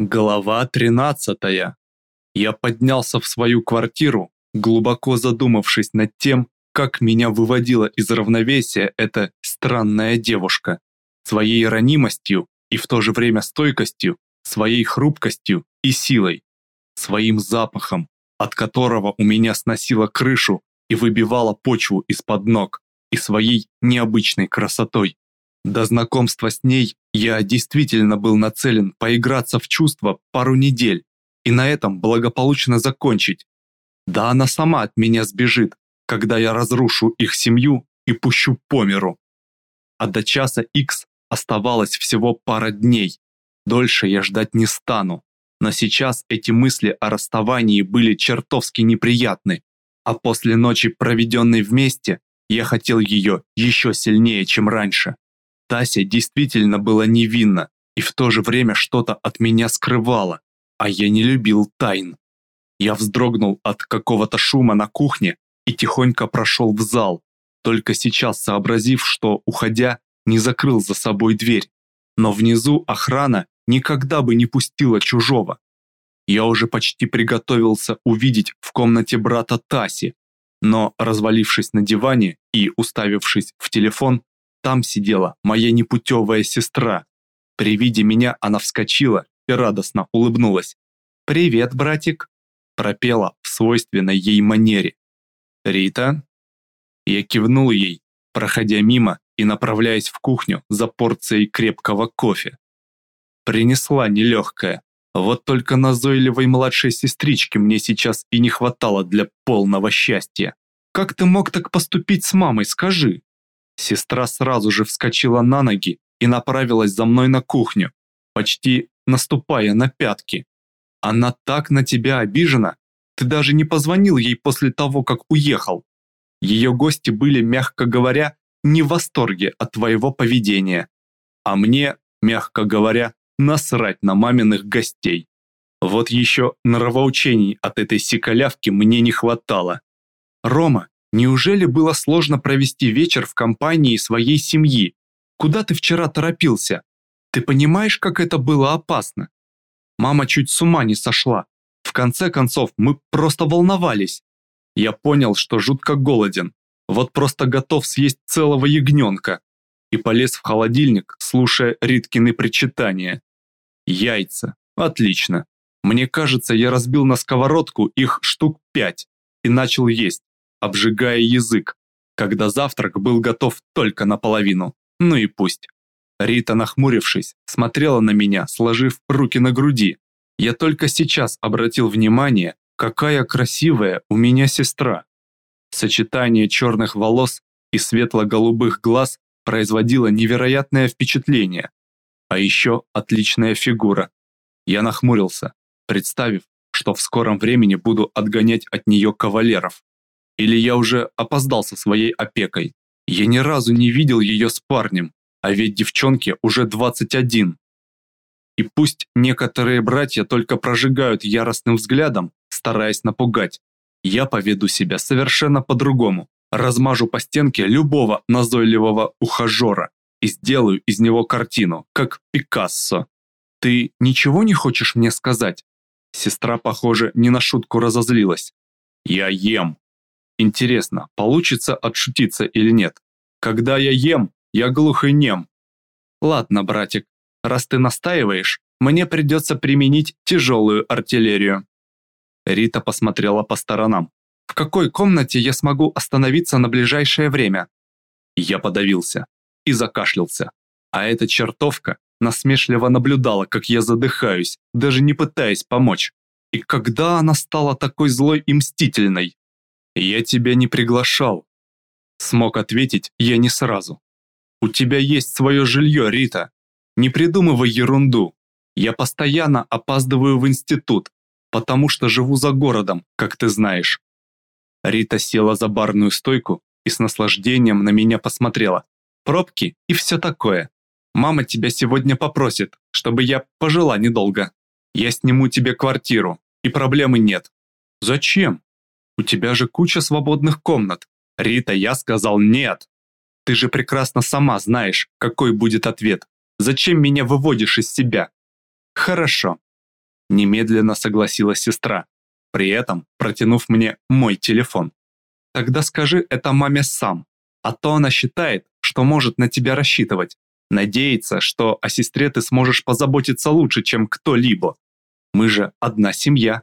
Глава 13. Я поднялся в свою квартиру, глубоко задумавшись над тем, как меня выводила из равновесия эта странная девушка. Своей ранимостью и в то же время стойкостью, своей хрупкостью и силой, своим запахом, от которого у меня сносило крышу и выбивало почву из-под ног, и своей необычной красотой. До знакомства с ней я действительно был нацелен поиграться в чувства пару недель и на этом благополучно закончить. Да она сама от меня сбежит, когда я разрушу их семью и пущу по миру. А до часа X оставалось всего пара дней. Дольше я ждать не стану. Но сейчас эти мысли о расставании были чертовски неприятны. А после ночи, проведенной вместе, я хотел ее еще сильнее, чем раньше. Тася действительно была невинна и в то же время что-то от меня скрывала, а я не любил тайн. Я вздрогнул от какого-то шума на кухне и тихонько прошел в зал, только сейчас сообразив, что, уходя, не закрыл за собой дверь. Но внизу охрана никогда бы не пустила чужого. Я уже почти приготовился увидеть в комнате брата Таси, но, развалившись на диване и уставившись в телефон, там сидела моя непутевая сестра. При виде меня она вскочила и радостно улыбнулась. «Привет, братик!» пропела в свойственной ей манере. «Рита?» Я кивнул ей, проходя мимо и направляясь в кухню за порцией крепкого кофе. Принесла нелегкая, вот только назойливой младшей сестрички мне сейчас и не хватало для полного счастья. «Как ты мог так поступить с мамой, скажи?» Сестра сразу же вскочила на ноги и направилась за мной на кухню, почти наступая на пятки. Она так на тебя обижена, ты даже не позвонил ей после того, как уехал. Ее гости были, мягко говоря, не в восторге от твоего поведения. А мне, мягко говоря, насрать на маминых гостей. Вот еще нравоучений от этой сикалявки мне не хватало. Рома, Неужели было сложно провести вечер в компании своей семьи? Куда ты вчера торопился? Ты понимаешь, как это было опасно? Мама чуть с ума не сошла. В конце концов, мы просто волновались. Я понял, что жутко голоден. Вот просто готов съесть целого ягненка. И полез в холодильник, слушая Риткины причитания. Яйца. Отлично. Мне кажется, я разбил на сковородку их штук пять и начал есть обжигая язык, когда завтрак был готов только наполовину. Ну и пусть. Рита, нахмурившись, смотрела на меня, сложив руки на груди. Я только сейчас обратил внимание, какая красивая у меня сестра. Сочетание черных волос и светло-голубых глаз производило невероятное впечатление. А еще отличная фигура. Я нахмурился, представив, что в скором времени буду отгонять от нее кавалеров. Или я уже опоздал со своей опекой? Я ни разу не видел ее с парнем, а ведь девчонке уже 21. И пусть некоторые братья только прожигают яростным взглядом, стараясь напугать, я поведу себя совершенно по-другому. Размажу по стенке любого назойливого ухажера и сделаю из него картину, как Пикассо. Ты ничего не хочешь мне сказать? Сестра, похоже, не на шутку разозлилась. Я ем, Интересно, получится отшутиться или нет? Когда я ем, я глух и нем. Ладно, братик, раз ты настаиваешь, мне придется применить тяжелую артиллерию. Рита посмотрела по сторонам. В какой комнате я смогу остановиться на ближайшее время? Я подавился и закашлялся. А эта чертовка насмешливо наблюдала, как я задыхаюсь, даже не пытаясь помочь. И когда она стала такой злой и мстительной? «Я тебя не приглашал», — смог ответить я не сразу. «У тебя есть свое жилье, Рита. Не придумывай ерунду. Я постоянно опаздываю в институт, потому что живу за городом, как ты знаешь». Рита села за барную стойку и с наслаждением на меня посмотрела. «Пробки и все такое. Мама тебя сегодня попросит, чтобы я пожила недолго. Я сниму тебе квартиру, и проблемы нет». «Зачем?» У тебя же куча свободных комнат. Рита, я сказал нет. Ты же прекрасно сама знаешь, какой будет ответ. Зачем меня выводишь из себя? Хорошо. Немедленно согласилась сестра, при этом протянув мне мой телефон. Тогда скажи это маме сам, а то она считает, что может на тебя рассчитывать. Надеется, что о сестре ты сможешь позаботиться лучше, чем кто-либо. Мы же одна семья.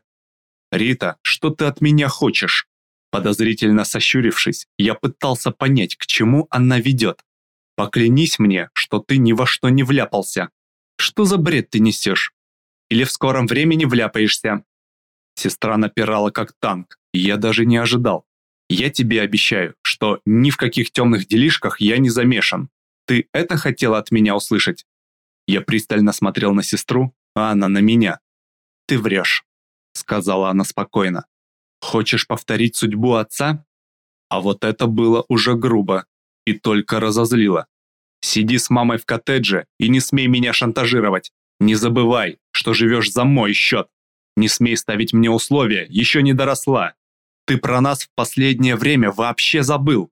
Рита, что ты от меня хочешь? Подозрительно сощурившись, я пытался понять, к чему она ведет. Поклянись мне, что ты ни во что не вляпался. Что за бред ты несешь? Или в скором времени вляпаешься? Сестра напирала как танк, и я даже не ожидал. Я тебе обещаю, что ни в каких темных делишках я не замешан. Ты это хотела от меня услышать? Я пристально смотрел на сестру, а она на меня. Ты врешь, сказала она спокойно. Хочешь повторить судьбу отца? А вот это было уже грубо и только разозлило. Сиди с мамой в коттедже и не смей меня шантажировать. Не забывай, что живешь за мой счет. Не смей ставить мне условия, еще не доросла. Ты про нас в последнее время вообще забыл.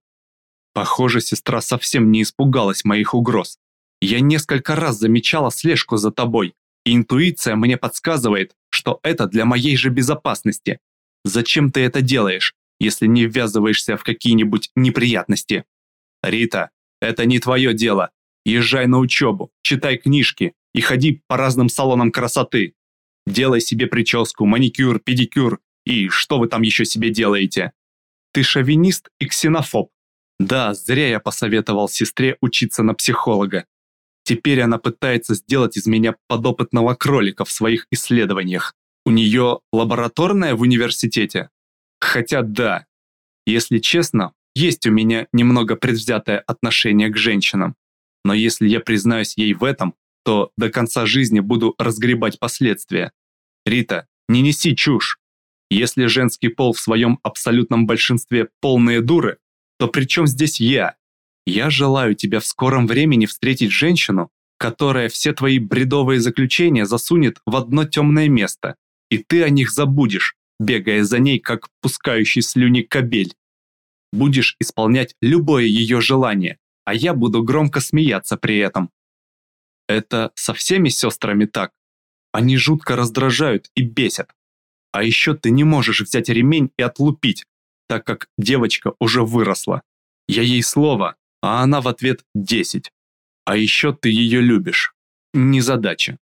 Похоже, сестра совсем не испугалась моих угроз. Я несколько раз замечала слежку за тобой, интуиция мне подсказывает, что это для моей же безопасности. Зачем ты это делаешь, если не ввязываешься в какие-нибудь неприятности? Рита, это не твое дело. Езжай на учебу, читай книжки и ходи по разным салонам красоты. Делай себе прическу, маникюр, педикюр и что вы там еще себе делаете. Ты шовинист и ксенофоб. Да, зря я посоветовал сестре учиться на психолога. Теперь она пытается сделать из меня подопытного кролика в своих исследованиях. У нее лабораторная в университете? Хотя да, если честно, есть у меня немного предвзятое отношение к женщинам. Но если я признаюсь ей в этом, то до конца жизни буду разгребать последствия. Рита, не неси чушь. Если женский пол в своем абсолютном большинстве полные дуры, то при чем здесь я? Я желаю тебе в скором времени встретить женщину, которая все твои бредовые заключения засунет в одно темное место, и ты о них забудешь, бегая за ней, как пускающий слюни кобель. Будешь исполнять любое ее желание, а я буду громко смеяться при этом. Это со всеми сестрами так. Они жутко раздражают и бесят. А еще ты не можешь взять ремень и отлупить, так как девочка уже выросла. Я ей слово, а она в ответ десять. А еще ты ее любишь. Незадача.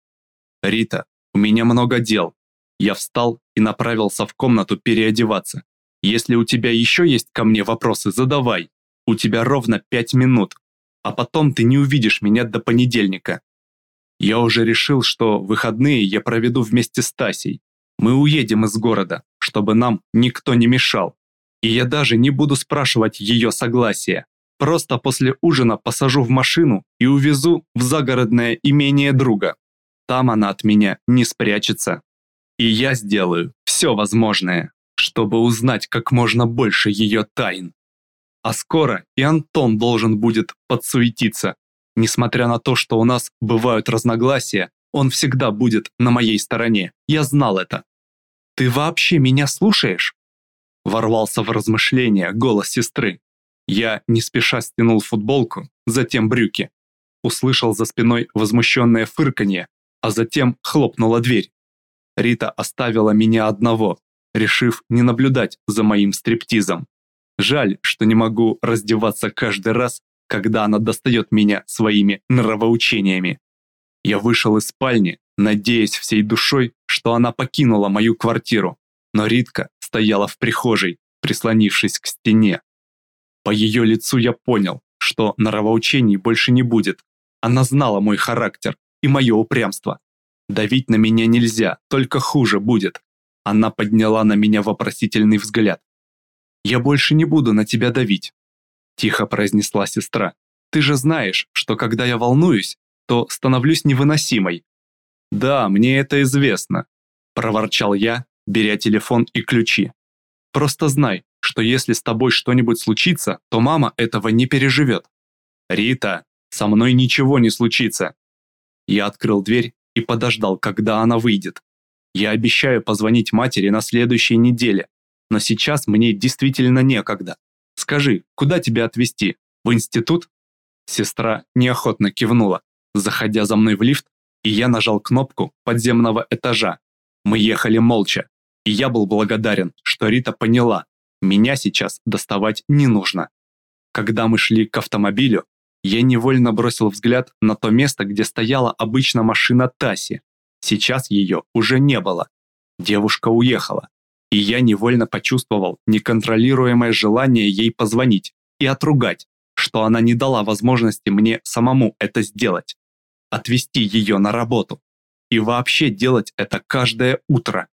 Рита, у меня много дел. Я встал и направился в комнату переодеваться. Если у тебя еще есть ко мне вопросы, задавай. У тебя ровно пять минут. А потом ты не увидишь меня до понедельника. Я уже решил, что выходные я проведу вместе с Тасей. Мы уедем из города, чтобы нам никто не мешал. И я даже не буду спрашивать ее согласия. Просто после ужина посажу в машину и увезу в загородное имение друга. Там она от меня не спрячется. И я сделаю все возможное, чтобы узнать как можно больше ее тайн. А скоро и Антон должен будет подсуетиться. Несмотря на то, что у нас бывают разногласия, он всегда будет на моей стороне. Я знал это. «Ты вообще меня слушаешь?» Ворвался в размышления голос сестры. Я не спеша стянул футболку, затем брюки. Услышал за спиной возмущенное фырканье, а затем хлопнула дверь. Рита оставила меня одного, решив не наблюдать за моим стриптизом. Жаль, что не могу раздеваться каждый раз, когда она достает меня своими нравоучениями. Я вышел из спальни, надеясь всей душой, что она покинула мою квартиру, но Ритка стояла в прихожей, прислонившись к стене. По ее лицу я понял, что нравоучений больше не будет. Она знала мой характер и мое упрямство. Давить на меня нельзя, только хуже будет. Она подняла на меня вопросительный взгляд. «Я больше не буду на тебя давить», – тихо произнесла сестра. «Ты же знаешь, что когда я волнуюсь, то становлюсь невыносимой». «Да, мне это известно», – проворчал я, беря телефон и ключи. «Просто знай, что если с тобой что-нибудь случится, то мама этого не переживет». «Рита, со мной ничего не случится». Я открыл дверь и подождал, когда она выйдет. Я обещаю позвонить матери на следующей неделе, но сейчас мне действительно некогда. Скажи, куда тебя отвезти? В институт?» Сестра неохотно кивнула, заходя за мной в лифт, и я нажал кнопку подземного этажа. Мы ехали молча, и я был благодарен, что Рита поняла, меня сейчас доставать не нужно. Когда мы шли к автомобилю, я невольно бросил взгляд на то место, где стояла обычно машина Таси. Сейчас ее уже не было. Девушка уехала, и я невольно почувствовал неконтролируемое желание ей позвонить и отругать, что она не дала возможности мне самому это сделать. Отвезти ее на работу. И вообще делать это каждое утро.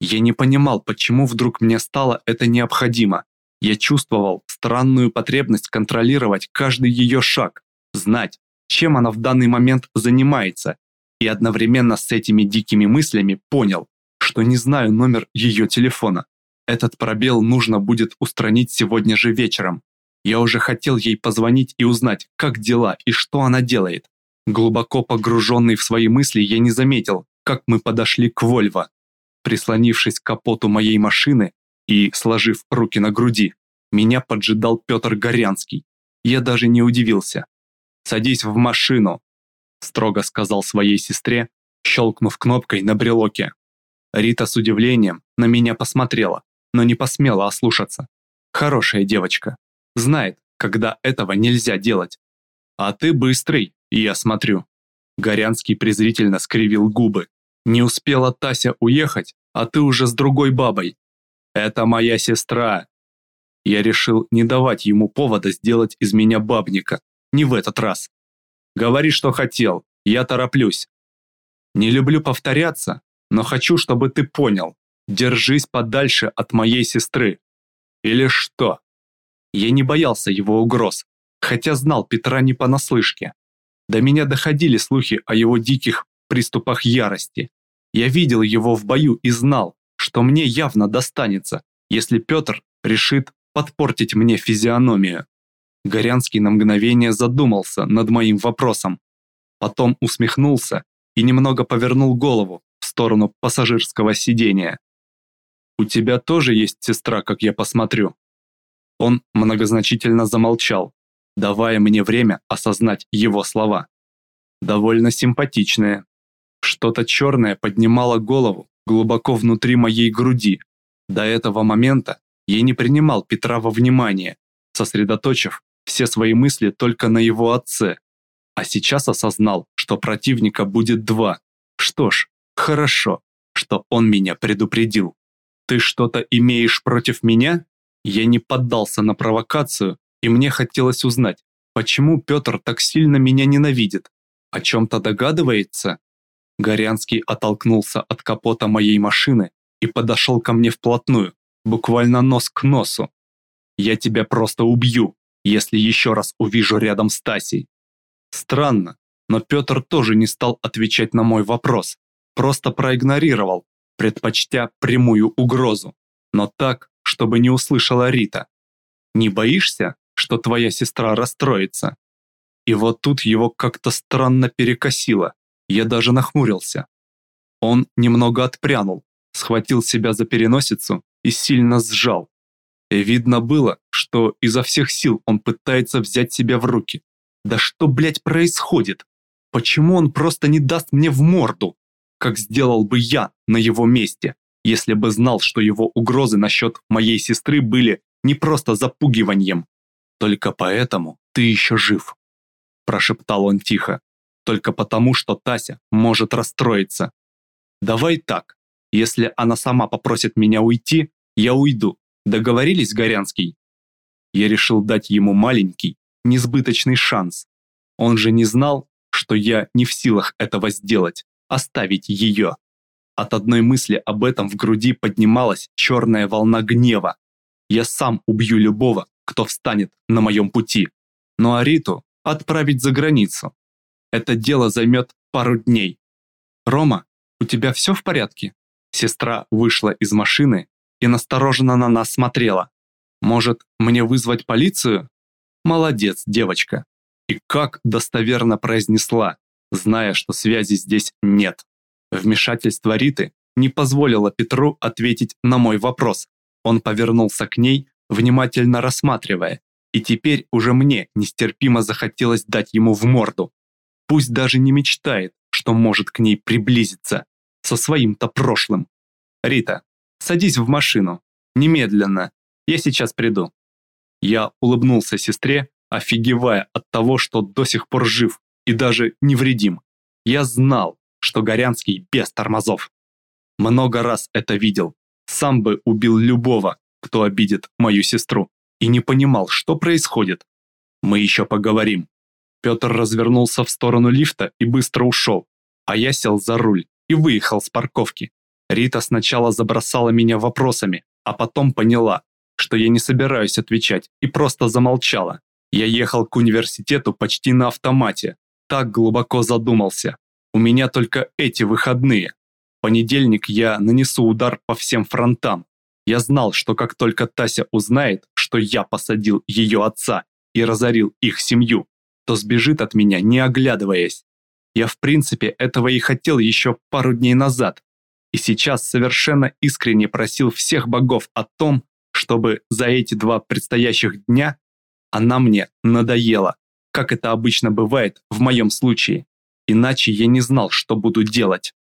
Я не понимал, почему вдруг мне стало это необходимо. Я чувствовал странную потребность контролировать каждый ее шаг, знать, чем она в данный момент занимается, и одновременно с этими дикими мыслями понял, что не знаю номер ее телефона. Этот пробел нужно будет устранить сегодня же вечером. Я уже хотел ей позвонить и узнать, как дела и что она делает. Глубоко погруженный в свои мысли, я не заметил, как мы подошли к Вольво. Прислонившись к капоту моей машины и сложив руки на груди, меня поджидал Петр Горянский. Я даже не удивился. «Садись в машину», – строго сказал своей сестре, щелкнув кнопкой на брелоке. Рита с удивлением на меня посмотрела, но не посмела ослушаться. Хорошая девочка. Знает, когда этого нельзя делать. А ты быстрый, я смотрю. Горянский презрительно скривил губы. Не успела Тася уехать, а ты уже с другой бабой. Это моя сестра. Я решил не давать ему повода сделать из меня бабника. Не в этот раз. Говори, что хотел. Я тороплюсь. Не люблю повторяться, но хочу, чтобы ты понял. Держись подальше от моей сестры. Или что? Я не боялся его угроз, хотя знал Петра не понаслышке. До меня доходили слухи о его диких приступах ярости. Я видел его в бою и знал, что мне явно достанется, если Петр решит подпортить мне физиономию. Горянский на мгновение задумался над моим вопросом. Потом усмехнулся и немного повернул голову в сторону пассажирского сидения. «У тебя тоже есть сестра, как я посмотрю?» Он многозначительно замолчал, давая мне время осознать его слова. Довольно симпатичная. Что-то черное поднимало голову глубоко внутри моей груди. До этого момента я не принимал Петра во внимание, сосредоточив все свои мысли только на его отце. А сейчас осознал, что противника будет два. Что ж, хорошо, что он меня предупредил. Ты что-то имеешь против меня? Я не поддался на провокацию, и мне хотелось узнать, почему Петр так сильно меня ненавидит. О чем-то догадывается? Горянский оттолкнулся от капота моей машины и подошел ко мне вплотную, буквально нос к носу. «Я тебя просто убью, если еще раз увижу рядом с Тасей». Странно, но Петр тоже не стал отвечать на мой вопрос, просто проигнорировал, предпочтя прямую угрозу, но так, чтобы не услышала Рита. «Не боишься, что твоя сестра расстроится?» И вот тут его как-то странно перекосило. Я даже нахмурился. Он немного отпрянул, схватил себя за переносицу и сильно сжал. И видно было, что изо всех сил он пытается взять себя в руки. Да что, блядь, происходит? Почему он просто не даст мне в морду, как сделал бы я на его месте, если бы знал, что его угрозы насчет моей сестры были не просто запугиванием. Только поэтому ты еще жив, прошептал он тихо только потому, что Тася может расстроиться. Давай так, если она сама попросит меня уйти, я уйду. Договорились, Горянский? Я решил дать ему маленький, несбыточный шанс. Он же не знал, что я не в силах этого сделать, оставить ее. От одной мысли об этом в груди поднималась черная волна гнева. Я сам убью любого, кто встанет на моем пути. Ну а Риту отправить за границу. Это дело займет пару дней. Рома, у тебя все в порядке? Сестра вышла из машины и настороженно на нас смотрела. Может, мне вызвать полицию? Молодец, девочка. И как достоверно произнесла, зная, что связи здесь нет. Вмешательство Риты не позволило Петру ответить на мой вопрос. Он повернулся к ней, внимательно рассматривая, и теперь уже мне нестерпимо захотелось дать ему в морду. Пусть даже не мечтает, что может к ней приблизиться. со своим-то прошлым. Рита, садись в машину. Немедленно. Я сейчас приду. Я улыбнулся сестре, офигевая от того, что до сих пор жив и даже невредим. Я знал, что Горянский без тормозов. Много раз это видел. Сам бы убил любого, кто обидит мою сестру, и не понимал, что происходит. Мы еще поговорим. Петр развернулся в сторону лифта и быстро ушел, а я сел за руль и выехал с парковки. Рита сначала забросала меня вопросами, а потом поняла, что я не собираюсь отвечать, и просто замолчала. Я ехал к университету почти на автомате, так глубоко задумался. У меня только эти выходные. Понедельник я нанесу удар по всем фронтам. Я знал, что как только Тася узнает, что я посадил ее отца и разорил их семью, то сбежит от меня, не оглядываясь. Я в принципе этого и хотел еще пару дней назад. И сейчас совершенно искренне просил всех богов о том, чтобы за эти два предстоящих дня она мне надоела, как это обычно бывает в моем случае. Иначе я не знал, что буду делать.